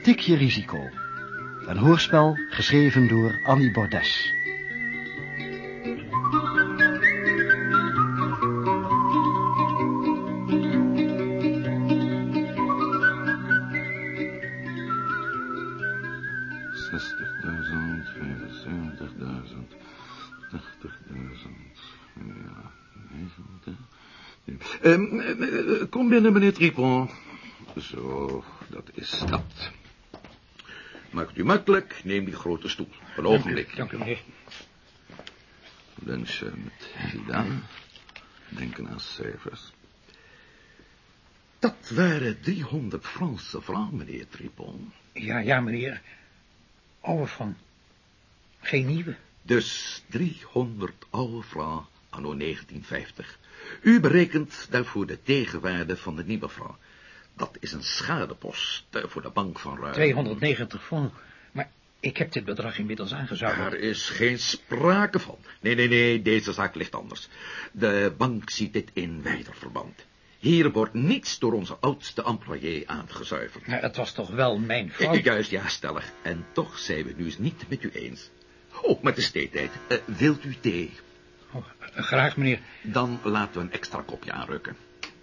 Een tikje risico. Een hoorspel geschreven door Annie Bordes. Zestigduizend, vijfenzeventigduizend, tachtigduizend, ja, negentig... Ehm, eh, kom binnen, meneer Tripon. Zo, dat is dat. U makkelijk, neem die grote stoel. Een ogenblik. Dank u, meneer. Lunchen met Hilda. Denken aan cijfers. Dat waren 300 Franse francs, meneer Tripon. Ja, ja, meneer. Oude van. Geen nieuwe. Dus 300 oude francs anno 1950. U berekent daarvoor de tegenwaarde van de nieuwe franc. Dat is een schadepost eh, voor de bank van ruim... 290 francs. Ik heb dit bedrag inmiddels aangezuiverd. Er is geen sprake van. Nee, nee, nee, deze zaak ligt anders. De bank ziet dit in wijder verband. Hier wordt niets door onze oudste employé aangezuiverd. Maar het was toch wel mijn fout? Juist, ja, stellig. En toch zijn we nu eens niet met u eens. Oh, met de theetijd. Eh, wilt u thee? Oh, graag, meneer. Dan laten we een extra kopje aanrukken.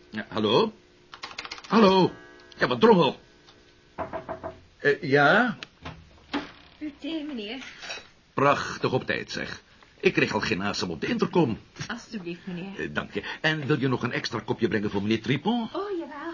Ja, hallo? Hallo? Ja, wat drommel? Eh, ja? Uw thee, meneer. Prachtig op tijd, zeg. Ik kreeg al geen asem op de intercom. Alsjeblieft, meneer. Eh, dank je. En wil je nog een extra kopje brengen voor meneer Tripon? Oh, jawel.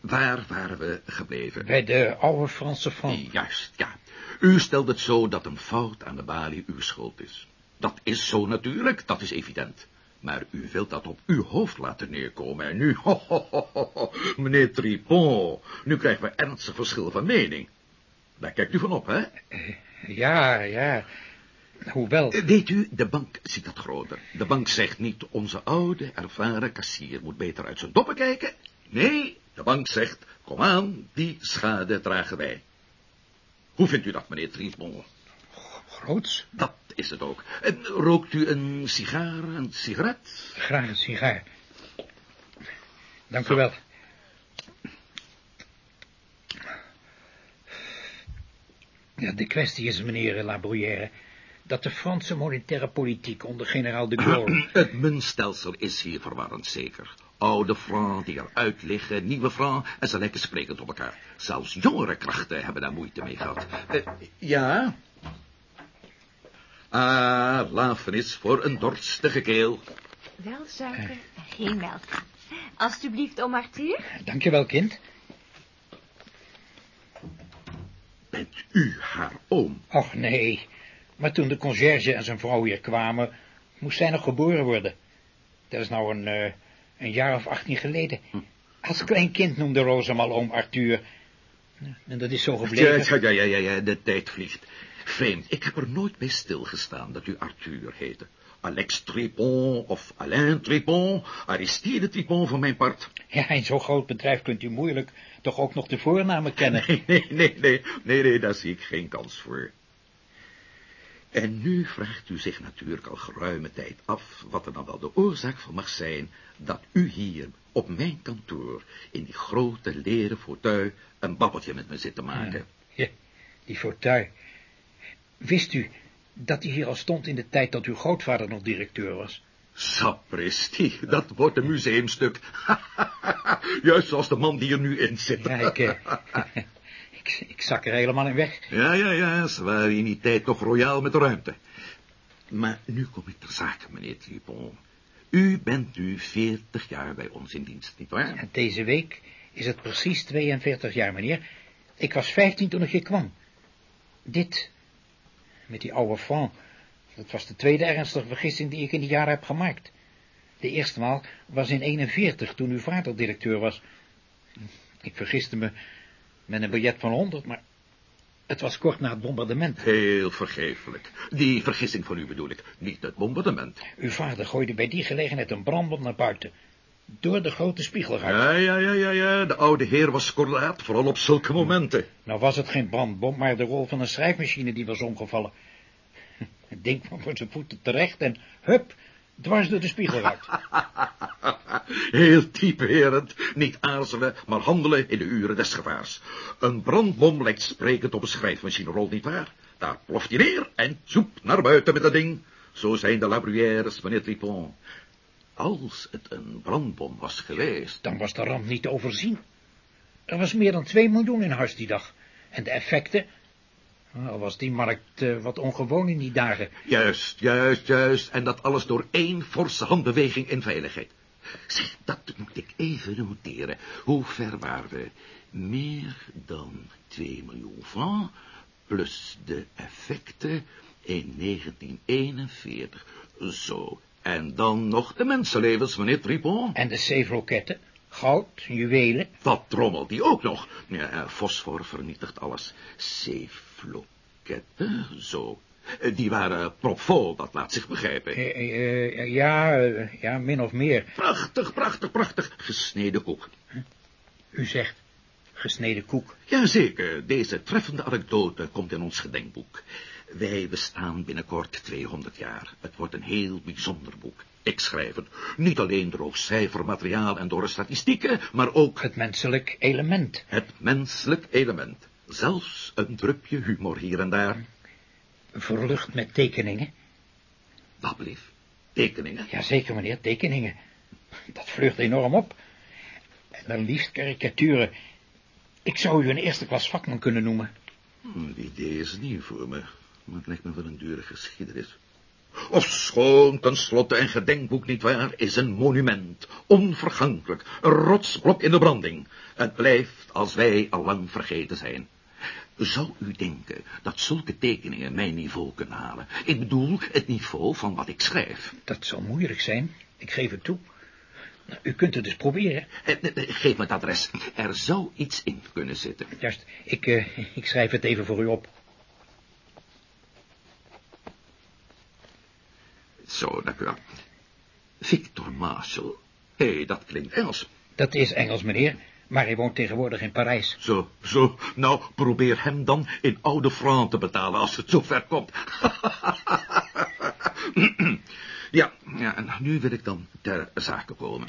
Waar waren we gebleven? Bij de oude Franse franc. Juist, ja. U stelt het zo dat een fout aan de balie uw schuld is. Dat is zo natuurlijk, dat is evident. Maar u wilt dat op uw hoofd laten neerkomen en nu, ho, ho, ho, ho, meneer Tripon, nu krijgen we ernstig verschil van mening. Daar kijkt u van op, hè? Ja, ja. Hoewel... Eh, Weet u, de bank ziet dat groter. De bank zegt niet, onze oude, ervaren kassier moet beter uit zijn doppen kijken. Nee, de bank zegt, kom aan, die schade dragen wij. Hoe vindt u dat, meneer Tripon? Groots. Dat is het ook. En rookt u een sigaar, een sigaret? Graag een sigaar. Dank u wel. Ja, de kwestie is, meneer La Bruyère, dat de Franse monetaire politiek onder generaal de Gaulle... Het muntstelsel is hier verwarrend zeker. Oude francs die eruit liggen, nieuwe francs, en ze lijken sprekend op elkaar. Zelfs jongere krachten hebben daar moeite mee gehad. Eh, ja? Ah, lafenis voor een dorstige keel. Wel suiker en geen melk. Alsjeblieft, oom Arthur. Dank je wel, kind. Bent u haar oom? Och, nee. Maar toen de conciërge en zijn vrouw hier kwamen, moest zij nog geboren worden. Dat is nou een, eh, een jaar of achttien geleden. Als klein kind noemde hem al oom Arthur. En dat is zo gebleven. Ja, ja, ja, ja, ja, de tijd vliegt. Vreemd, ik heb er nooit bij stilgestaan dat u Arthur heette. Alex Tripon of Alain Tripon, Aristide Tripon van mijn part. Ja, in zo'n groot bedrijf kunt u moeilijk toch ook nog de voornamen kennen. Nee, nee, nee, nee, nee, nee, daar zie ik geen kans voor. En nu vraagt u zich natuurlijk al geruime tijd af wat er dan wel de oorzaak van mag zijn dat u hier op mijn kantoor in die grote leren fauteuil een babbeltje met me zit te maken. Ja, die fauteuil. Wist u dat die hier al stond in de tijd dat uw grootvader nog directeur was? Sapristi, dat wordt een museumstuk. Juist zoals de man die er nu in zit. Ja, ik, eh, ik, ik zak er helemaal in weg. Ja, ja, ja, ze waren in die tijd toch royaal met de ruimte. Maar nu kom ik ter zake, meneer Tripon. U bent nu 40 jaar bij ons in dienst, nietwaar? En deze week is het precies 42 jaar, meneer. Ik was 15 toen ik hier kwam. Dit, met die oude franc, dat was de tweede ernstige vergissing die ik in die jaren heb gemaakt. De eerste maal was in 41, toen uw vader directeur was. Ik vergiste me met een biljet van 100, maar het was kort na het bombardement. Heel vergeeflijk. Die vergissing van u bedoel ik, niet het bombardement. Uw vader gooide bij die gelegenheid een brandbom naar buiten. Door de grote spiegelruit. Ja, ja, ja, ja, ja. De oude heer was kordaat, vooral op zulke momenten. Nou was het geen brandbom, maar de rol van een schrijfmachine die was omgevallen. Het ding kwam voor zijn voeten terecht en hup, dwars door de spiegelruit. Heel typerend. Niet aarzelen, maar handelen in de uren des gevaars. Een brandbom lijkt sprekend op een schrijfmachine rolt, nietwaar? Daar ploft hij neer en zoep naar buiten met dat ding. Zo zijn de labruyères, meneer Tripon. Als het een brandbom was geweest... Dan was de ramp niet te overzien. Er was meer dan 2 miljoen in huis die dag. En de effecten... Al was die markt uh, wat ongewoon in die dagen. Juist, juist, juist. En dat alles door één forse handbeweging in veiligheid. Zeg, dat moet ik even noteren. Hoe ver waren we? Meer dan 2 miljoen francs, plus de effecten in 1941. Zo, en dan nog de mensenlevens, meneer Tripon. En de zeefroketten, goud, juwelen. Wat trommelt die ook nog? Ja, fosfor vernietigt alles. Zeefloketten, zo. Die waren propvol, dat laat zich begrijpen. Uh, uh, ja, uh, ja, min of meer. Prachtig, prachtig, prachtig. Gesneden koek. U zegt gesneden koek. Jazeker, deze treffende anekdote komt in ons gedenkboek. Wij bestaan binnenkort 200 jaar. Het wordt een heel bijzonder boek. Ik schrijf het. Niet alleen door cijfermateriaal en door statistieken, maar ook... Het menselijk element. Het menselijk element. Zelfs een drupje humor hier en daar. Verlucht met tekeningen. Wat blief? Tekeningen? Jazeker, meneer, tekeningen. Dat vlucht enorm op. En dan liefst karikaturen. Ik zou u een eerste klas vakman kunnen noemen. Hm, die idee is nieuw voor me, maar het lijkt me wel een dure geschiedenis. Of schoon, tenslotte, een gedenkboek, nietwaar, is een monument, onvergankelijk, een rotsblok in de branding. Het blijft als wij al lang vergeten zijn. Zou u denken dat zulke tekeningen mijn niveau kunnen halen? Ik bedoel, het niveau van wat ik schrijf. Dat zal moeilijk zijn, ik geef het toe. Nou, u kunt het dus proberen. Eh, geef me het adres. Er zou iets in kunnen zitten. Juist, ik, uh, ik schrijf het even voor u op. Zo, dank u wel. Victor Marshall. Hé, hey, dat klinkt Engels. Dat is Engels, meneer. Maar hij woont tegenwoordig in Parijs. Zo, zo. Nou, probeer hem dan in oude francs te betalen als het zover komt. ja, ja, en nu wil ik dan ter zake komen.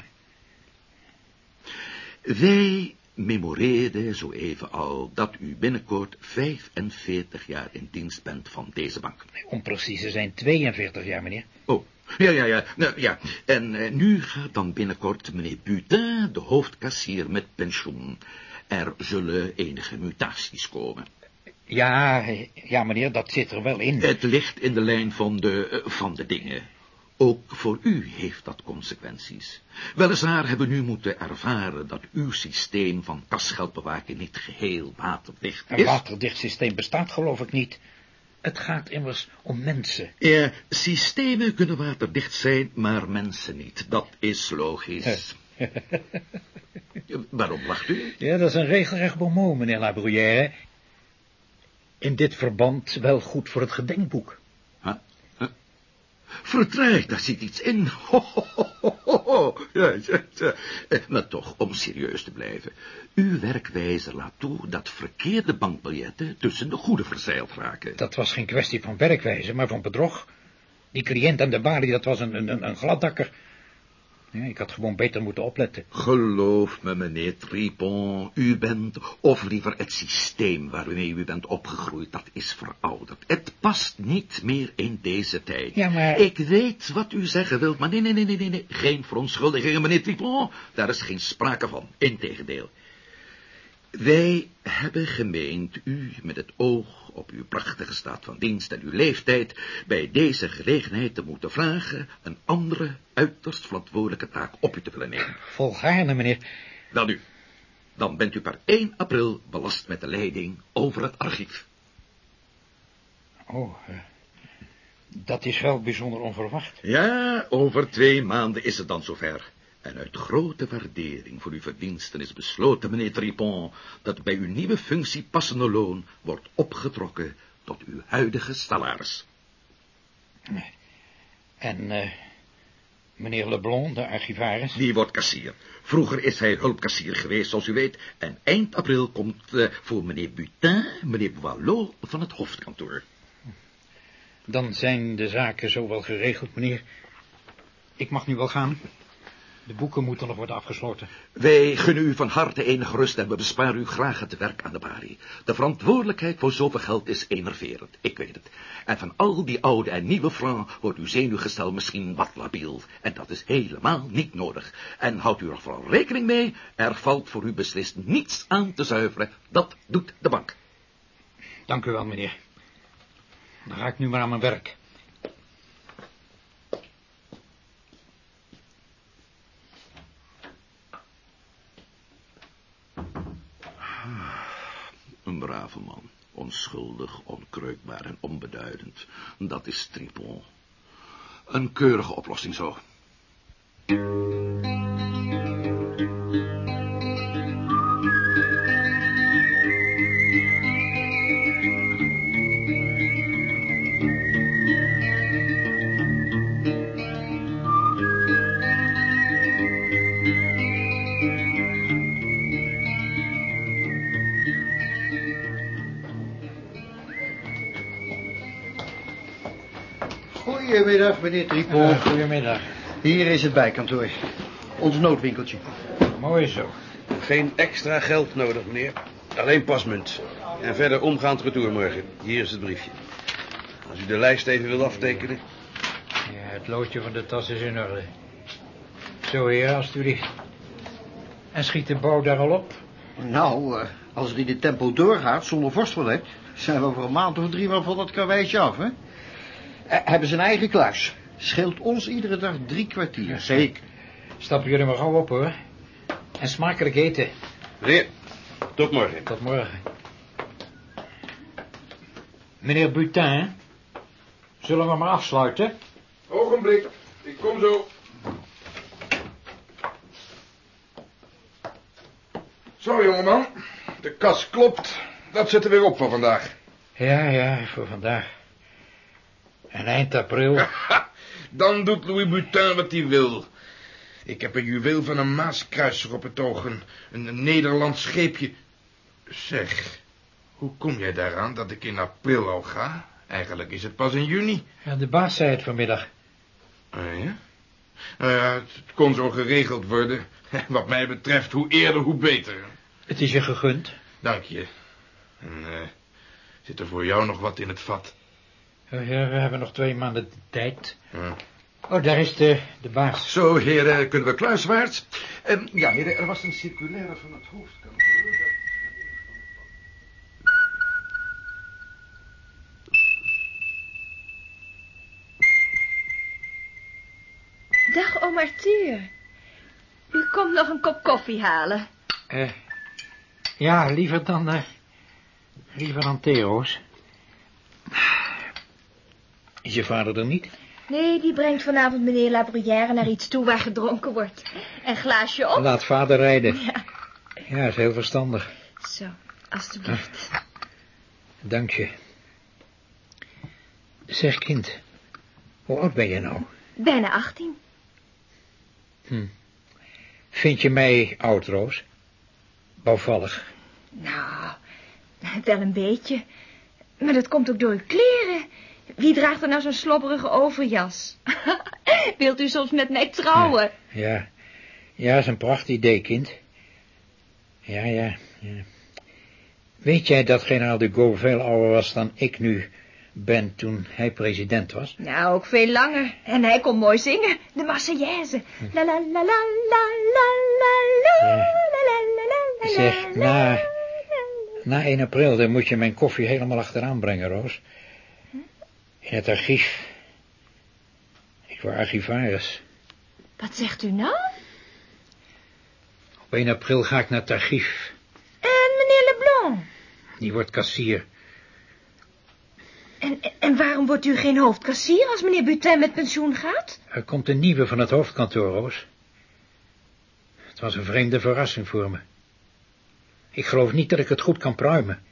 Wij memoreerden zo even al dat u binnenkort 45 jaar in dienst bent van deze bank. Om precies te zijn 42 jaar, meneer. Oh, ja, ja, ja. Nou, ja. En uh, nu gaat dan binnenkort meneer Butin, de hoofdkassier, met pensioen. Er zullen enige mutaties komen. Ja, ja, meneer, dat zit er wel in. Het ligt in de lijn van de, uh, van de dingen. Ook voor u heeft dat consequenties. Weliswaar hebben we nu moeten ervaren dat uw systeem van kasgeldbewaking niet geheel waterdicht is. Een waterdicht systeem bestaat geloof ik niet. Het gaat immers om mensen. Ja, systemen kunnen waterdicht zijn, maar mensen niet. Dat is logisch. Waarom lacht u? Ja, dat is een regelrecht bonmot, meneer La Bruyère. In dit verband wel goed voor het gedenkboek. Vertraag, daar zit iets in. Ho, ho, ho. Ja, ja, ja. Maar toch, om serieus te blijven. Uw werkwijze laat toe dat verkeerde bankbiljetten tussen de goede verzeild raken. Dat was geen kwestie van werkwijze, maar van bedrog. Die cliënt aan de balie, dat was een, een, een gladdakker. Ja, ik had gewoon beter moeten opletten. Geloof me, meneer Tripon, u bent, of liever het systeem waarmee u bent opgegroeid, dat is verouderd. Het past niet meer in deze tijd. Ja, maar... Ik weet wat u zeggen wilt, maar nee, nee, nee, nee, nee, geen verontschuldigingen, meneer Tripon. Daar is geen sprake van, integendeel. Wij hebben gemeend u met het oog op uw prachtige staat van dienst en uw leeftijd bij deze gelegenheid te moeten vragen een andere, uiterst verantwoordelijke taak op u te willen nemen. Volgaarne, meneer. Wel nu, dan bent u per 1 april belast met de leiding over het archief. Oh, uh, dat is wel bijzonder onverwacht. Ja, over twee maanden is het dan zover. En uit grote waardering voor uw verdiensten is besloten, meneer Tripon, dat bij uw nieuwe functie passende loon wordt opgetrokken tot uw huidige salaris. En uh, meneer Leblond, de archivaris? Die wordt kassier. Vroeger is hij hulpkassier geweest, zoals u weet, en eind april komt uh, voor meneer Butin, meneer Boileau van het hoofdkantoor. Dan zijn de zaken zo wel geregeld, meneer. Ik mag nu wel gaan. De boeken moeten nog worden afgesloten. Wij gunnen u van harte enige rust en we besparen u graag het werk aan de balie. De verantwoordelijkheid voor zoveel geld is enerverend, ik weet het. En van al die oude en nieuwe francs wordt uw zenuwgestel misschien wat labiel. En dat is helemaal niet nodig. En houdt u er vooral rekening mee, er valt voor u beslist niets aan te zuiveren. Dat doet de bank. Dank u wel, meneer. Dan ga ik nu maar aan mijn werk. Een brave man. Onschuldig, onkreukbaar en onbeduidend. Dat is Tripon. Een keurige oplossing zo. Goedemiddag, meneer Tripol. Eh, goedemiddag. Hier is het bijkantoor. Ons noodwinkeltje. Mooi zo. Geen extra geld nodig, meneer. Alleen pasmunt. En verder omgaand retour morgen. Hier is het briefje. Als u de lijst even wil aftekenen. Ja, het loodje van de tas is in orde. Zo, heer, alstublieft. En schiet de bouw daar al op? Nou, eh, als het in de tempo doorgaat zonder vorstverlet... zijn we over een maand of drie wel van dat karweitje af, hè? Eh, hebben ze een eigen kluis. Scheelt ons iedere dag drie kwartier. zeker. Stappen jullie maar gauw op, hoor. En smakelijk eten. Meneer, tot morgen. Tot morgen. Meneer Butin, zullen we maar afsluiten? Ogenblik, ik kom zo. Zo, jongeman. De kas klopt. Dat zit er weer op voor vandaag. Ja, ja, voor vandaag. En eind april... Dan doet Louis Butin wat hij wil. Ik heb een juweel van een maaskruiser op het oog. Een, een Nederlands scheepje. Zeg, hoe kom jij daaraan dat ik in april al ga? Eigenlijk is het pas in juni. Ja, de baas zei het vanmiddag. Ah ja? Nou ja, het kon zo geregeld worden. Wat mij betreft, hoe eerder, hoe beter. Het is je gegund. Dank je. En eh, zit er voor jou nog wat in het vat? Ja, we hebben nog twee maanden de tijd. Ja. Oh, daar is de, de baas. Zo, heren, kunnen we kluiswaarts? Ehm, ja, heren, er was een circulaire van het hoofdkantoor. Dag, oom Arthur. U komt nog een kop koffie halen. Eh, ja, liever dan, eh, liever dan theo's. Is je vader er niet? Nee, die brengt vanavond meneer Labruyère naar iets toe waar gedronken wordt. Een glaasje op? Laat vader rijden. Ja, Ja, is heel verstandig. zo, alstublieft. Dank je. Zeg, kind. Hoe oud ben je nou? Bijna 18. Vind je mij oud, Roos? Bouwvallig. Nou, wel een beetje. Maar dat komt ook door uw kleren. Wie draagt er nou zo'n slobberige overjas? Wilt u soms met mij trouwen? Ja, ja, is een pracht idee, kind. Ja, ja, ja. Weet jij dat generaal de Gaulle veel ouder was dan ik nu ben toen hij president was? Nou, ook veel langer. En hij kon mooi zingen. De Marseillaise. La la la la la la la la la Zeg, na- Na 1 april dan moet je mijn koffie helemaal achteraan brengen, Roos. In het archief. Ik word archivaris. Wat zegt u nou? Op 1 april ga ik naar het archief. En meneer Leblanc? Die wordt kassier. En, en waarom wordt u geen hoofdkassier als meneer Butin met pensioen gaat? Er komt een nieuwe van het hoofdkantoor, Roos. Het was een vreemde verrassing voor me. Ik geloof niet dat ik het goed kan pruimen.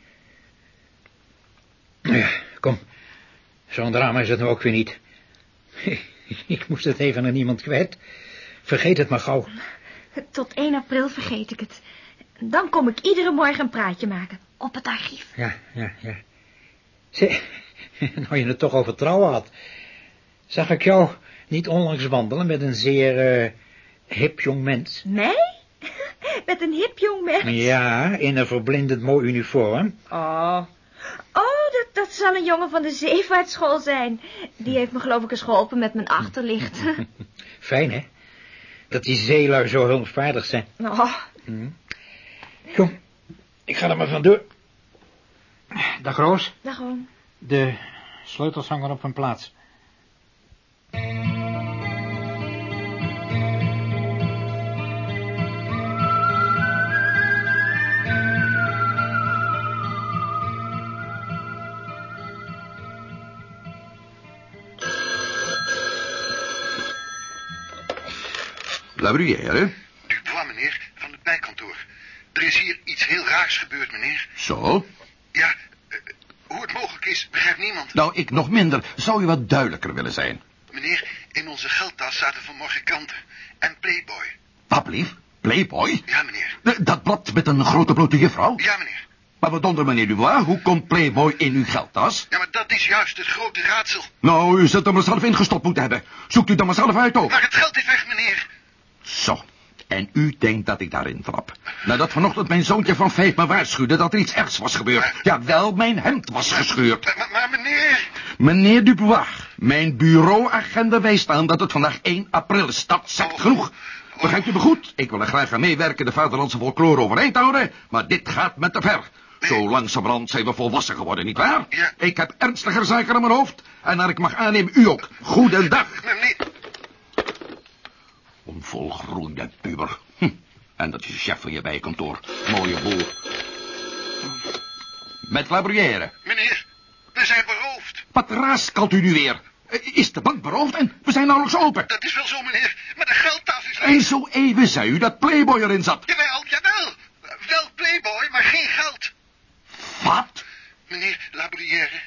Ja, kom. Zo'n drama is het nou ook weer niet. Ik moest het even aan niemand kwijt. Vergeet het maar gauw. Tot 1 april vergeet ik het. Dan kom ik iedere morgen een praatje maken. Op het archief. Ja, ja, ja. Zeg, nou je het toch over trouwen had. Zag ik jou niet onlangs wandelen met een zeer, eh, hip jong mens. Mij? Met een hip jong mens? Ja, in een verblindend mooi uniform. Oh. Oh, dat zal een jongen van de zeevaartschool zijn. Die heeft me geloof ik eens geholpen met mijn achterlicht. Fijn, hè? Dat die zeelui zo hulpvaardig zijn. Oh, Kom, ik ga er maar vandoor. Dag Roos. dag oom. De sleutels hangen op hun plaats. La Bruyère? Dubois, meneer, van het bijkantoor. Er is hier iets heel raars gebeurd, meneer. Zo? Ja, eh, hoe het mogelijk is, begrijpt niemand. Nou, ik nog minder. Zou u wat duidelijker willen zijn? Meneer, in onze geldtas zaten vanmorgen kranten. En Playboy. Wat lief? Playboy? Ja, meneer. Eh, Dat blad met een grote blote juffrouw? Ja, meneer. Maar wat onder meneer Dubois, hoe komt Playboy in uw geldtas? Ja, maar dat is juist het grote raadsel. Nou, u zult hem er zelf ingestopt moeten hebben. Zoekt u dan maar zelf uit ook. Maar het geld is weg, meneer. Zo. En u denkt dat ik daarin trap. Nadat vanochtend mijn zoontje van vijf me waarschuwde dat er iets ergs was gebeurd. Ja, wel, mijn hemd was gescheurd. Maar, meneer... Meneer Dubois, mijn bureauagenda wijst aan dat het vandaag 1 april is. Dat zegt Oh. genoeg. Begrijpt u me goed? Ik wil er graag aan meewerken de vaderlandse folklore overeind houden, maar dit gaat met te ver. Zo langzamerhand zijn we volwassen geworden, nietwaar? Ja. Ik heb ernstiger zaken aan mijn hoofd en naar ik mag aannemen u ook. Goedendag. Meneer... Onvolgroeide puber. Hm. En dat is de chef van je bijkantoor. Mooie boer. Met La Bruyère. Meneer, we zijn beroofd. Wat raaskalt u nu weer? Eh, Is de bank beroofd en we zijn nauwelijks open. Dat is wel zo, meneer. Maar de geldtas is En leeg. zo even zei u dat Playboy erin zat. Jawel, jawel. Wel Playboy, maar geen geld. Wat? Meneer Labruyère,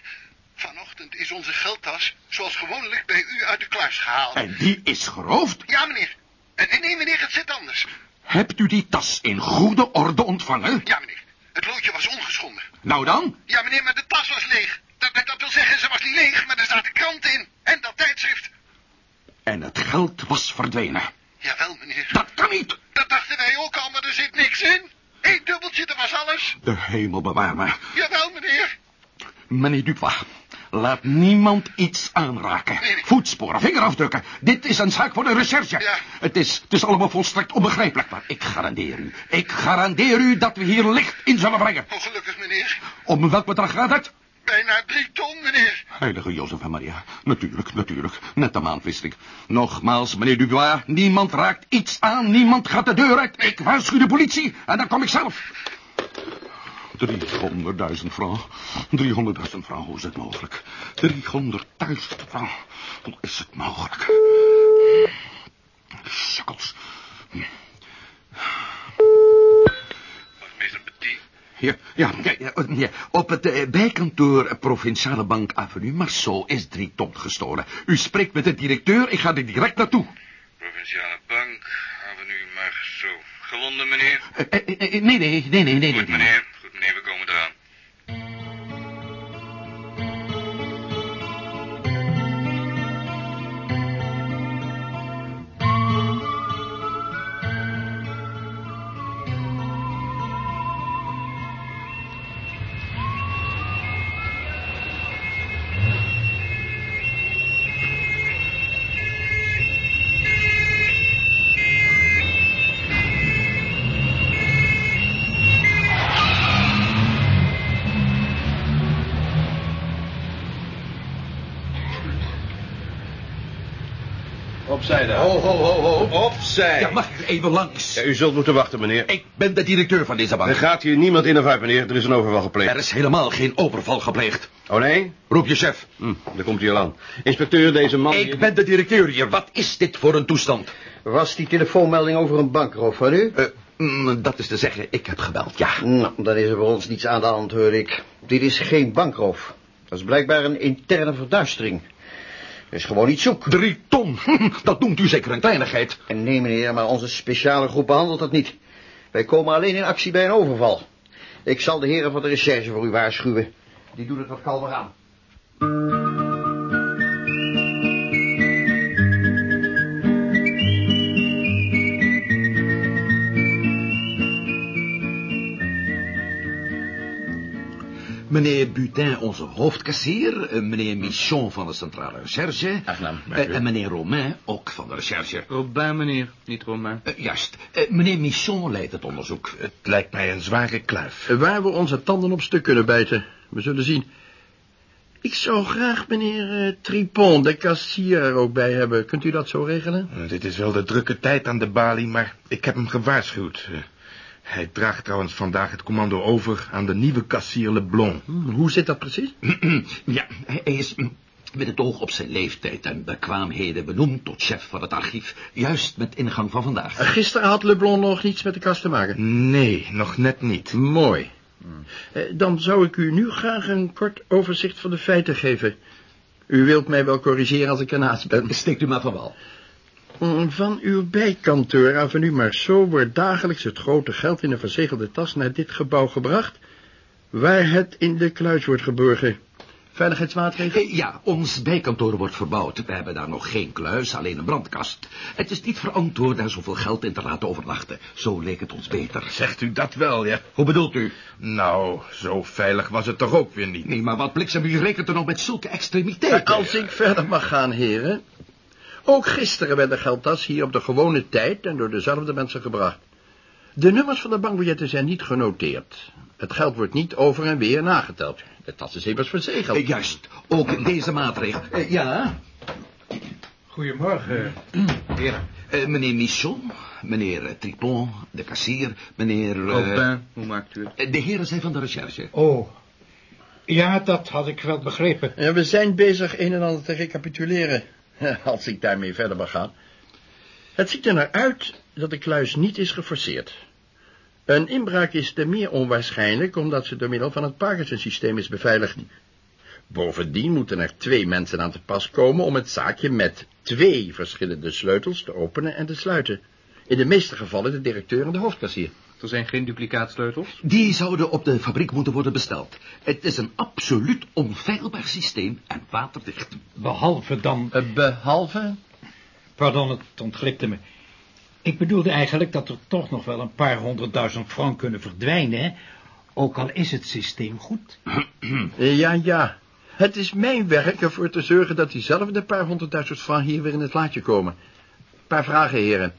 vanochtend is onze geldtas, zoals gewoonlijk, bij u uit de kluis gehaald. En die is geroofd? Ja, meneer. En, en nee, meneer, het zit anders. Hebt u die tas in goede orde ontvangen? Ja, meneer. Het loodje was ongeschonden. Nou dan? Ja, meneer, maar de tas was leeg. Dat, dat, dat wil zeggen, ze was niet leeg, maar er staat een krant in. En dat tijdschrift. En het geld was verdwenen. Jawel, meneer. Dat kan niet. Dat dachten wij ook al, maar er zit niks in. Eén dubbeltje, dat was alles. De hemel bewaar me. Jawel, meneer. Meneer Dupois, laat niemand iets aanraken. Voetsporen, vingerafdrukken. Dit is een zaak voor de recherche. Ja. Het, is, het is allemaal volstrekt onbegrijpelijk, maar ik garandeer u. Ik garandeer u dat we hier licht in zullen brengen. Oh, gelukkig, meneer. Om welk bedrag gaat het? Bijna drie ton, meneer. Heilige Jozef en Maria. Natuurlijk, natuurlijk. Net de maandwisseling. Nogmaals, meneer Dubois, niemand raakt iets aan. Niemand gaat de deur uit. Ik waarschuw de politie en dan kom ik zelf. 300.000 francs. 300.000 francs, hoe is het mogelijk? 300.000 francs. Hoe is het mogelijk? Sukkels. Meester Petit. Ja, ja, ja, ja, op het eh, bijkantoor eh, Provinciale Bank Avenue Marceau is drie ton gestolen. U spreekt met de directeur, ik ga er direct naartoe. Provinciale Bank, Avenue Marceau. Gewonden, meneer? Eh, eh, eh, nee, nee, nee, nee, nee, nee. Goed, meneer. Ho, ho. Opzij. Ja, mag ik even langs? Ja, u zult moeten wachten, meneer. Ik ben de directeur van deze bank. Er gaat hier niemand in of uit, meneer. Er is een overval gepleegd. Er is helemaal geen overval gepleegd. Oh, nee? Roep je chef. Hm, daar komt hij al aan. Inspecteur, deze man... Ik ben de directeur hier. Wat is dit voor een toestand? Was die telefoonmelding over een bankroof van u? Eh, mm, dat is te zeggen, ik heb gebeld, ja. Nou, dan is er voor ons niets aan de hand, hoor ik. Dit is geen bankroof. Dat is blijkbaar een interne verduistering. Is gewoon iets zoek. Drie ton. Dat noemt u zeker een kleinigheid. En nee, meneer, maar onze speciale groep behandelt dat niet. Wij komen alleen in actie bij een overval. Ik zal de heren van de recherche voor u waarschuwen. Die doen het wat kalmer aan. Meneer Butin, onze hoofdkassier. eh, Meneer Michon van de Centrale Recherche. Aangenaam, eh, en meneer Romain, ook van de Recherche. Robin, meneer, niet Romain. Eh, juist. Eh, meneer Michon leidt het onderzoek. Het lijkt mij een zware kluif. Waar we onze tanden op stuk kunnen bijten. We zullen zien. Ik zou graag meneer eh, Tripon, de kassier, er ook bij hebben. Kunt u dat zo regelen? Dit is wel de drukke tijd aan de balie, maar ik heb hem gewaarschuwd. Eh, Hij draagt trouwens vandaag het commando over aan de nieuwe kassier Leblon. Hm, hoe zit dat precies? ja, hij is met het oog op zijn leeftijd en bekwaamheden benoemd tot chef van het archief. Juist met ingang van vandaag. Gisteren had Leblon nog niets met de kast te maken. Nee, nog net niet. Mooi. Eh, Dan zou ik u nu graag een kort overzicht van de feiten geven. U wilt mij wel corrigeren als ik ernaast ben. Steekt u maar van wal. Van uw bijkantoor, Avenue Marceau, wordt dagelijks het grote geld in een verzegelde tas naar dit gebouw gebracht, waar het in de kluis wordt geborgen. Veiligheidsmaatregelen? Eh, Ja, ons bijkantoor wordt verbouwd. We hebben daar nog geen kluis, alleen een brandkast. Het is niet verantwoord daar zoveel geld in te laten overnachten. Zo leek het ons beter. Zegt u dat wel, ja? Hoe bedoelt u? Nou, zo veilig was het toch ook weer niet. Nee, maar wat bliksem, u rekent er nog met zulke extremiteiten. Als ik verder mag gaan, heren. Ook gisteren werd de geldtas hier op de gewone tijd en door dezelfde mensen gebracht. De nummers van de bankbiljetten zijn niet genoteerd. Het geld wordt niet over en weer nageteld. De tas is immers verzegeld. Eh, juist, ook deze maatregel. Eh, ja, Goedemorgen, heer. eh, meneer Michon, meneer eh, Tripon, de kassier, meneer... eh, Robin, hoe maakt u het? de heren zijn van de recherche. Oh, ja, dat had ik wel begrepen. Ja, we zijn bezig een en ander te recapituleren. Als ik daarmee verder mag gaan. Het ziet er naar uit dat de kluis niet is geforceerd. Een inbraak is te meer onwaarschijnlijk omdat ze door middel van het Parkinson-systeem is beveiligd. Bovendien moeten er twee mensen aan te pas komen om het zaakje met twee verschillende sleutels te openen en te sluiten. In de meeste gevallen de directeur en de hoofdkassier. Er zijn geen duplicaatsleutels? Die zouden op de fabriek moeten worden besteld. Het is een absoluut onfeilbaar systeem en waterdicht. Behalve dan... Eh, behalve? Pardon, het ontglipte me. Ik bedoelde eigenlijk dat er toch nog wel een paar honderdduizend frank kunnen verdwijnen, hè? Ook al is het systeem goed. Eh, Ja, ja. Het is mijn werk ervoor te zorgen dat diezelfde paar honderdduizend frank hier weer in het laadje komen. Een paar vragen, heren.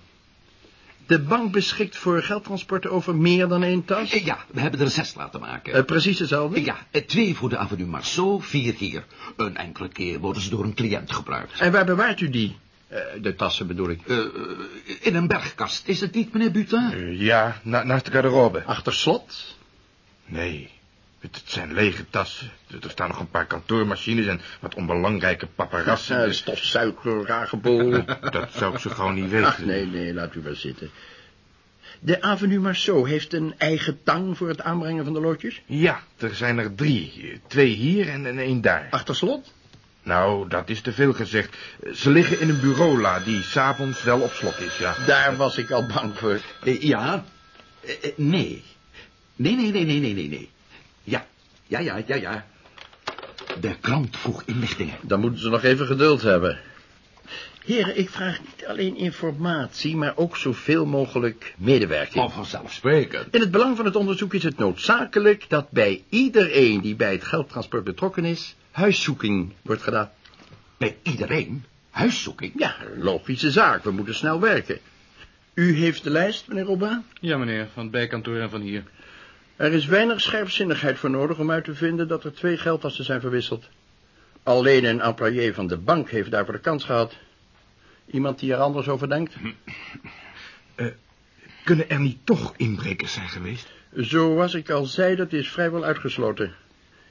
De bank beschikt voor geldtransporten over meer dan één tas? Eh, Ja, we hebben er zes laten maken. Eh, precies dezelfde? Ja, eh, twee voor de avenue Marceau, vier hier. Een enkele keer worden ze door een cliënt gebruikt. En waar bewaart u die? Eh, de tassen bedoel ik. In een bergkast, is het niet, meneer Butin? Eh, ja, na, naast de garderobe. Achter slot? Nee, het, het zijn lege tassen. Er er staan nog een paar kantoormachines en wat onbelangrijke paparazzen. Eh, stofzuiger, ragebol. Dat zou ik zo gewoon niet weten. Ach, nee, nee, laat u wel zitten. De avenue Marceau heeft een eigen tang voor het aanbrengen van de loodjes? Ja, er zijn er drie. Twee hier en, één daar. Achter slot? Nou, dat is te veel gezegd. Ze liggen in een bureaula die s'avonds wel op slot is, ja. Daar was ik al bang voor. Eh, ja, Eh, eh, nee. Nee, nee, nee, nee, nee, nee, nee. Ja, ja, ja, ja. De krant vroeg inlichtingen. Dan moeten ze nog even geduld hebben. Heren, ik vraag niet alleen informatie, maar ook zoveel mogelijk medewerking. Oh, vanzelfsprekend. In het belang van het onderzoek is het noodzakelijk dat bij iedereen die bij het geldtransport betrokken is, huiszoeking wordt gedaan. Bij iedereen? Huiszoeking? Ja, logische zaak, we moeten snel werken. U heeft de lijst, meneer Robin? Ja, meneer, van het bijkantoor en van hier. Er is weinig scherpzinnigheid voor nodig om uit te vinden dat er twee geldtassen zijn verwisseld. Alleen een employé van de bank heeft daarvoor de kans gehad. Iemand die er anders over denkt? Kunnen er niet toch inbrekers zijn geweest? Zoals ik al zei, dat is vrijwel uitgesloten.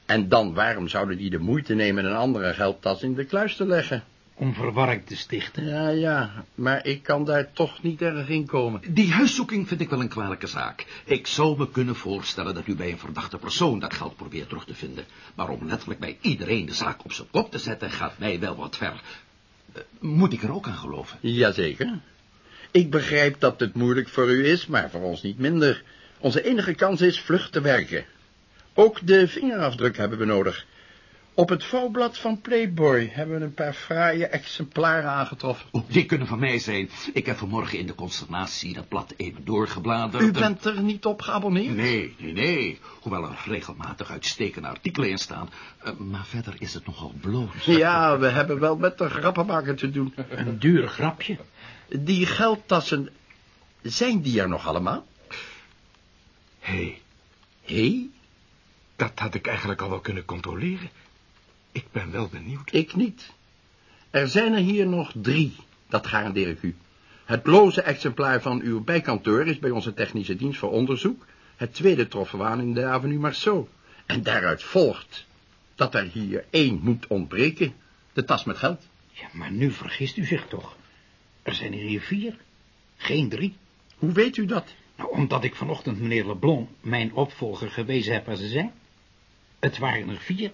En dan, waarom zouden die de moeite nemen een andere geldtas in de kluis te leggen? Om verwarring te stichten. Ja, ja, maar ik kan daar toch niet erg in komen. Die huiszoeking vind ik wel een kwalijke zaak. Ik zou me kunnen voorstellen dat u bij een verdachte persoon dat geld probeert terug te vinden. Maar om letterlijk bij iedereen de zaak op zijn kop te zetten, gaat mij wel wat ver. Eh, moet ik er ook aan geloven? Jazeker. Ik begrijp dat het moeilijk voor u is, maar voor ons niet minder. Onze enige kans is vlug te werken. Ook de vingerafdruk hebben we nodig. Op het vouwblad van Playboy hebben we een paar fraaie exemplaren aangetroffen. Oh, die kunnen van mij zijn. Ik heb vanmorgen in de consternatie dat blad even doorgebladerd. U en- bent er niet op geabonneerd? Nee, nee, nee. Hoewel er regelmatig uitstekende artikelen in staan. Eh, maar verder is het nogal bloot. Ja, we hebben wel met de grappenmaker te doen. Een duur grapje. Die geldtassen, zijn die er nog allemaal? Hé, Hé, dat had ik eigenlijk al wel kunnen controleren. Ik ben wel benieuwd. ik niet. Er zijn er hier nog drie, dat garandeer ik u. Het loze exemplaar van uw bijkantoor is bij onze technische dienst voor onderzoek. Het tweede troffen we aan in de avenue Marceau. En daaruit volgt dat er hier één moet ontbreken. De tas met geld. Ja, maar nu vergist u zich toch. Er zijn er hier vier, geen drie. Hoe weet u dat? Nou, omdat ik vanochtend meneer Leblanc, mijn opvolger, gewezen heb waar ze zijn. Het waren er vier.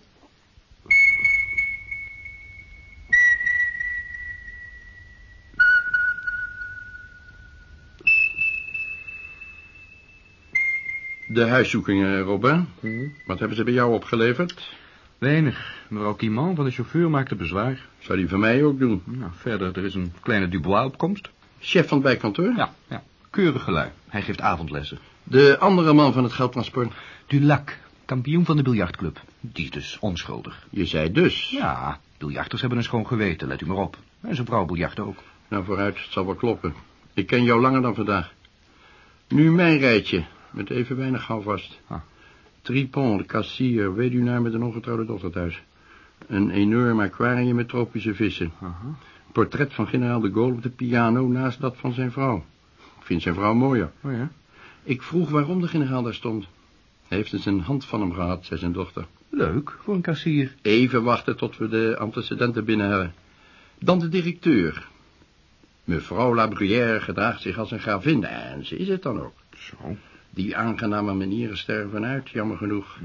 De huiszoekingen, Robin. Wat hebben ze bij jou opgeleverd? Weinig. Mevrouw Quimant van de chauffeur maakte bezwaar. Zou die van mij ook doen? Nou, verder, er is een kleine Dubois-opkomst. Chef van het bijkantoor? Ja, ja. Keurige lui. Hij geeft avondlessen. De andere man van het geldtransport. Dulac, kampioen van de biljartclub. Die is dus onschuldig. Je zei dus. Ja, biljarters hebben een schoon geweten, let u maar op. En zijn vrouw biljart ook. Nou, vooruit, het zal wel kloppen. Ik ken jou langer dan vandaag. Nu mijn rijtje, met even weinig houvast. Ah. Tripon, de kassier, weduwnaar met een ongetrouwde dochter thuis. Een enorm aquarium met tropische vissen. Aha. Portret van generaal de Gaulle op de piano naast dat van zijn vrouw. Ik vind zijn vrouw mooier. Oh ja? Ik vroeg waarom de generaal daar stond. Hij heeft eens een hand van hem gehad, zei zijn dochter. Leuk, voor een kassier. Even wachten tot we de antecedenten binnen hebben. Dan de directeur. Mevrouw La Bruyère gedraagt zich als een gravin, en ze is het dan ook. Zo. Die aangename manieren sterven uit, jammer genoeg.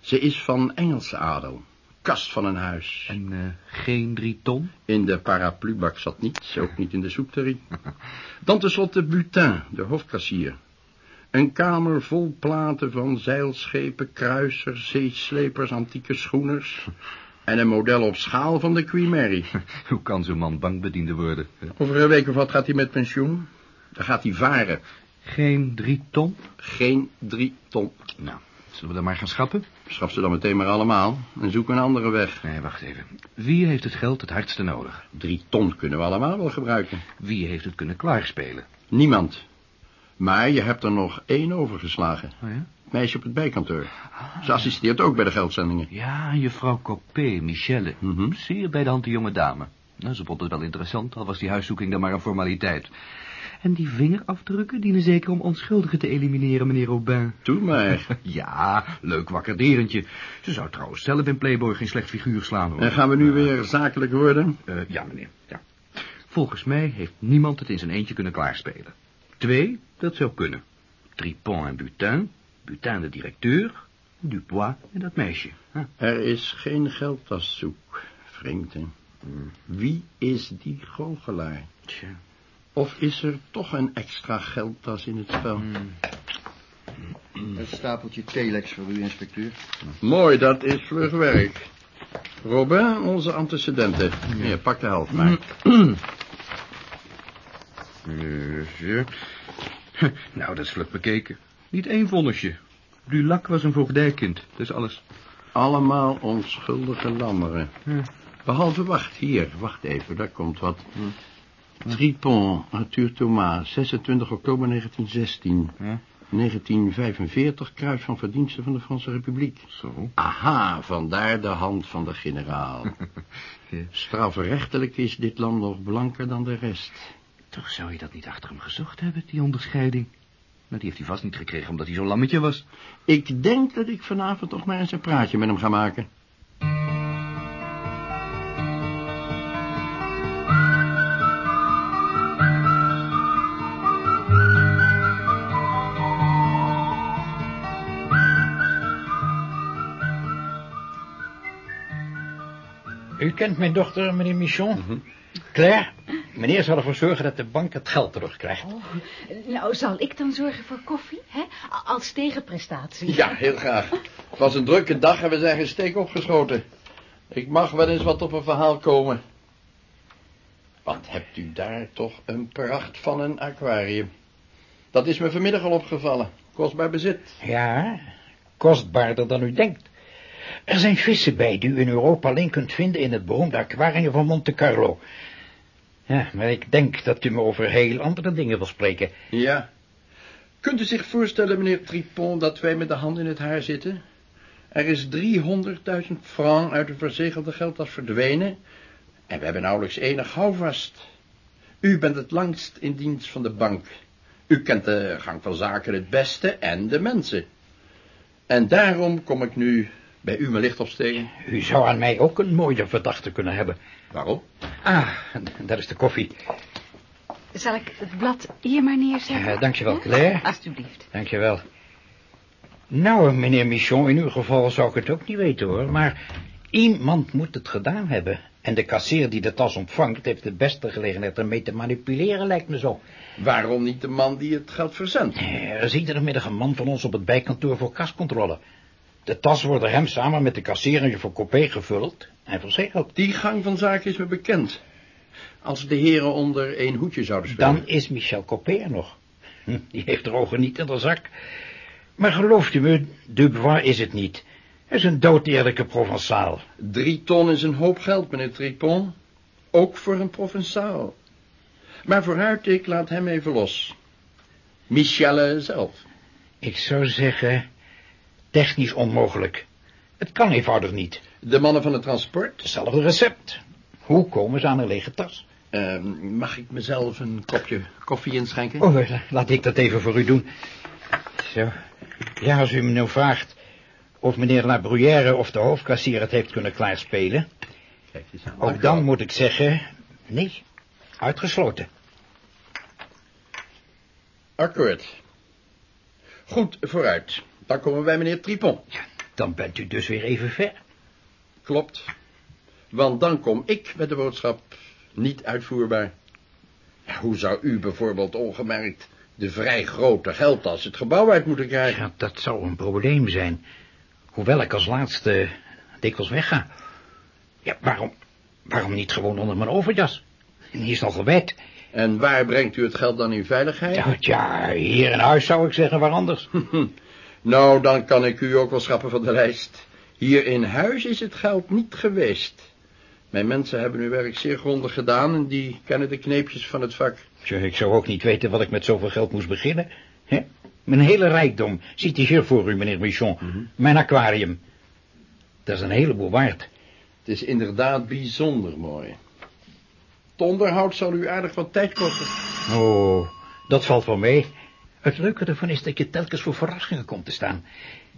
Ze is van Engelse adel. Kast van een huis. En eh, geen drie ton? In de paraplubak zat niets, ook niet in de soepterie. Dan tenslotte Butin, de hoofdkassier. Een kamer vol platen van zeilschepen, kruisers, zeeslepers, antieke schoeners... en een model op schaal van de Queen Mary. Hoe kan zo'n man bankbediende worden? Over een week of wat gaat hij met pensioen? Dan gaat hij varen. Geen drie ton? Geen drie ton. Nou, zullen we dan maar gaan schappen? Schaf ze dan meteen maar allemaal en zoek een andere weg. Nee, wacht even. Wie heeft het geld het hardste nodig? Drie ton kunnen we allemaal wel gebruiken. Wie heeft het kunnen klaarspelen? Niemand. Maar je hebt er nog één overgeslagen. Oh ja? Meisje op het bijkantoor. Ze assisteert ook bij de geldzendingen. Ja, juffrouw Copé, Michelle. Mhm. Zeer bij de hand de jonge dame. Nou, ze vond het wel interessant, al was die huiszoeking dan maar een formaliteit. En die vingerafdrukken dienen zeker om onschuldigen te elimineren, meneer Robin. Doe maar. Ja, leuk wakkerderentje. Ze zou trouwens zelf in Playboy geen slecht figuur slaan, hoor. En gaan we nu weer zakelijk worden? Eh, ja, meneer, ja. Volgens mij heeft niemand het in zijn eentje kunnen klaarspelen. Twee, dat zou kunnen. Tripon en Butin, Butin de directeur, Dupois en dat meisje. Huh. Er is geen geldtaszoek. Vreemd, hè? Wie is die goochelaar? Tja. Of is er toch een extra geldtas in het spel? Een stapeltje telex voor u, inspecteur. Mooi, dat is vlug werk. Robin, onze antecedenten. Hier, pak de helft maar. Ja. Nou, dat is vlug bekeken. Niet één vonnisje. Dulac was een voogdijkind, dat is alles. Allemaal onschuldige lammeren. Ja. Behalve, wacht, hier, wacht even, daar komt wat. Tripon, Arthur Thomas, 26 oktober 1916. Ja. 1945, kruis van verdiensten van de Franse Republiek. Zo. Aha, vandaar de hand van de generaal. Ja. Strafrechtelijk is dit land nog blanker dan de rest. Toch zou je dat niet achter hem gezocht hebben, die onderscheiding. Nou, die heeft hij vast niet gekregen omdat hij zo'n lammetje was. Ik denk dat ik vanavond toch maar eens een praatje met hem ga maken. U kent mijn dochter, meneer Michon? Mhm. Claire, meneer zal ervoor zorgen dat de bank het geld terugkrijgt. Nou, zal ik dan zorgen voor koffie, hè? Als tegenprestatie. Ja, heel graag. Het was een drukke dag en we zijn geen steek opgeschoten. Ik mag wel eens wat op een verhaal komen. Wat hebt u daar toch een pracht van een aquarium. Dat is me vanmiddag al opgevallen. Kostbaar bezit. Ja, kostbaarder dan u denkt. Er zijn vissen bij die u in Europa alleen kunt vinden in het beroemde aquarium van Monte Carlo. Ja, maar ik denk dat u me over heel andere dingen wil spreken. Ja. Kunt u zich voorstellen, meneer Tripon, dat wij met de hand in het haar zitten? Er is 300.000 francs uit de verzegelde geldtas verdwenen... en we hebben nauwelijks enig houvast. U bent het langst in dienst van de bank. U kent de gang van zaken het beste en de mensen. En daarom kom ik nu bij u mijn licht opsteken. U zou aan mij ook een mooie verdachte kunnen hebben. Waarom? Ah, daar is de koffie. Zal ik het blad hier maar neerzetten? Uh, dankjewel, Claire. Alsjeblieft. Dankjewel. Nou, meneer Michon, in uw geval zou ik het ook niet weten, hoor. Maar iemand moet het gedaan hebben. En de kassier die de tas ontvangt, heeft de beste gelegenheid ermee te manipuleren, lijkt me zo. Waarom niet de man die het geld verzendt? Er is iedere middag een man van ons op het bijkantoor voor kascontrole. De tas wordt door hem samen met de kassier en voor Copé gevuld en verzegeld. Die gang van zaken is me bekend. Als de heren onder één hoedje zouden spelen. Dan is Michel Copé er nog. Hm, die heeft er ogen niet in de zak. Maar gelooft u me, Dubois is het niet. Hij is een doodeerlijke Provençaal. Drie ton is een hoop geld, meneer Tripon. Ook voor een Provençaal. Maar vooruit, ik laat hem even los. Michelle zelf. Ik zou zeggen, technisch onmogelijk. Het kan eenvoudig niet. De mannen van het transport? Hetzelfde recept. Hoe komen ze aan een lege tas? Uh, mag ik mezelf een kopje koffie inschenken? Oh, laat ik dat even voor u doen. Zo. Ja, als u me nou vraagt of meneer La Bruyère of de hoofdkassier het heeft kunnen klaarspelen. Kijk eens aan. Ook dan moet ik zeggen, nee, uitgesloten. Akkoord. Goed, vooruit. Dan komen wij meneer Tripon. Ja, dan bent u dus weer even ver. Klopt. Want dan kom ik met de boodschap niet uitvoerbaar. Ja, hoe zou u bijvoorbeeld ongemerkt de vrij grote geldtas het gebouw uit moeten krijgen? Ja, dat zou een probleem zijn. Hoewel ik als laatste dikwijls wegga. Ja, waarom, waarom niet gewoon onder mijn overjas? Die is al gewet. En waar brengt u het geld dan in veiligheid? Ja, tja, hier in huis zou ik zeggen, waar anders? nou, dan kan ik u ook wel schrappen van de lijst. Hier in huis is het geld niet geweest. Mijn mensen hebben hun werk zeer grondig gedaan en die kennen de kneepjes van het vak. Tja, ik zou ook niet weten wat ik met zoveel geld moest beginnen. Hè? Mijn hele rijkdom ziet hij hier voor u, meneer Michon. Mijn aquarium. Dat is een heleboel waard. Het is inderdaad bijzonder mooi. Het onderhoud zal u aardig wat tijd kosten. Oh, dat valt wel mee. Het leuke ervan is dat je telkens voor verrassingen komt te staan.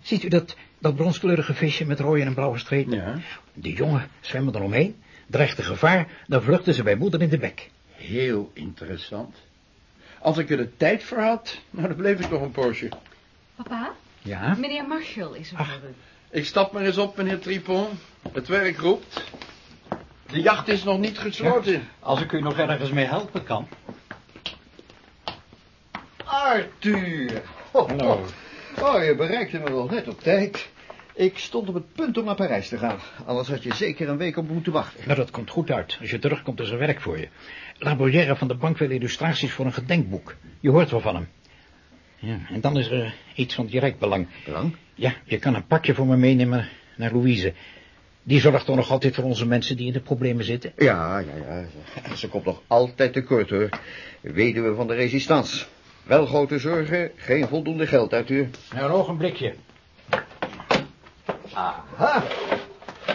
Ziet u dat, dat bronskleurige visje met rode en blauwe strepen? Ja. De jongen zwemmen eromheen, dreigt de gevaar, dan vluchten ze bij moeder in de bek. Heel interessant. Als ik er de tijd voor had, nou, dan bleef ik nog een poosje. Papa? Ja? Meneer Marshall is er Ach. voor u. Ik stap maar eens op, meneer Tripon. Het werk roept. De jacht is nog niet gesloten. Als ik u nog ergens mee helpen kan. Arthur! Oh, Hallo. Oh, oh, je bereikte me wel net op tijd. Ik stond op het punt om naar Parijs te gaan. Anders had je zeker een week op moeten wachten. Nou, dat komt goed uit. Als je terugkomt, is er werk voor je. La Bruyère van de bank wil illustraties voor een gedenkboek. Je hoort wel van hem. Ja, en dan is er iets van direct belang. Belang? Ja, je kan een pakje voor me meenemen naar Louise. Die zorgt toch nog altijd voor onze mensen die in de problemen zitten? Ja, ja, ja. Ze komt nog altijd tekort, hoor. Weduwe van de resistance. Wel grote zorgen, geen voldoende geld, Arthur. Nou, een ogenblikje. Aha!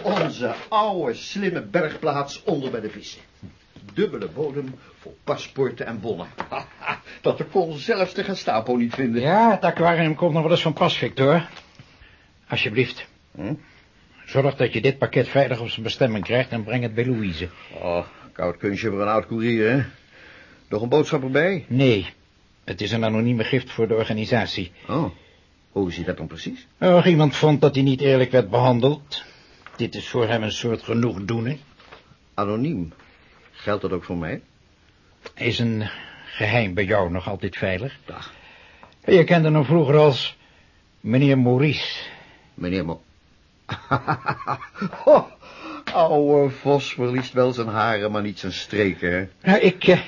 Onze oude, slimme bergplaats onder bij de vissen. Dubbele bodem voor paspoorten en bonnen. Haha, Dat kon zelfs de Gestapo niet vinden. Ja, het aquarium komt nog wel eens van pas, Victor. Alsjeblieft. Hm? Zorg dat je dit pakket veilig op zijn bestemming krijgt en breng het bij Louise. Oh, koud kunstje voor een oud koerier, hè? Nog een boodschap erbij? Nee, het is een anonieme gift voor de organisatie. Oh, hoe zit dat dan precies? Och, iemand vond dat hij niet eerlijk werd behandeld. Dit is voor hem een soort genoegdoening. Anoniem. Geldt dat ook voor mij? Is een geheim bij jou nog altijd veilig? Dag. Je kende hem vroeger als meneer Maurice. Meneer Mo... oh, oude vos verliest wel zijn haren, maar niet zijn streken, hè? Nou, ik, eh,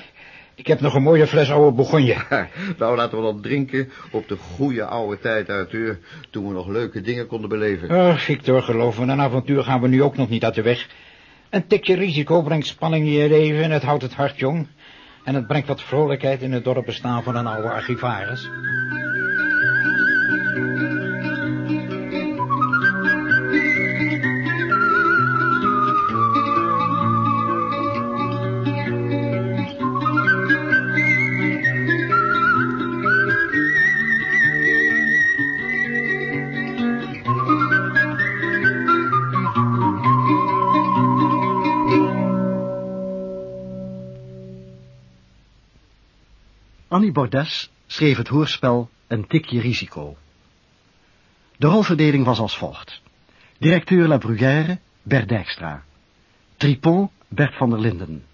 ik heb nog een mooie fles oude Bourgogne. nou, laten we dan drinken op de goede oude tijd, Arthur, toen we nog leuke dingen konden beleven. Oh, Victor, geloof me, een avontuur gaan we nu ook nog niet uit de weg. Een tikje risico brengt spanning in je leven en het houdt het hart jong. En het brengt wat vrolijkheid in het dorp bestaan van een oude archivaris. Annie Bordes schreef het hoorspel Een tikje risico. De rolverdeling was als volgt. Directeur La Bruyère, Bert Dijkstra. Tripon, Bert van der Linden.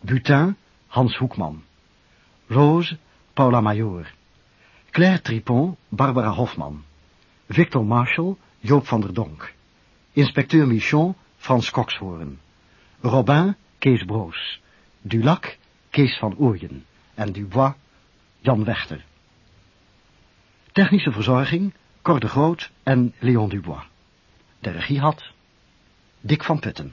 Butin, Hans Hoekman. Rose, Paula Major. Claire Tripon, Barbara Hofman. Victor Marshall, Joop van der Donk. Inspecteur Michon, Frans Kokshoorn. Robin, Kees Broos. Dulac, Kees van Ooyen. En Dubois, Jan Wechter. Technische verzorging, Cor de Groot en Leon Dubois. De regie had Dick van Putten.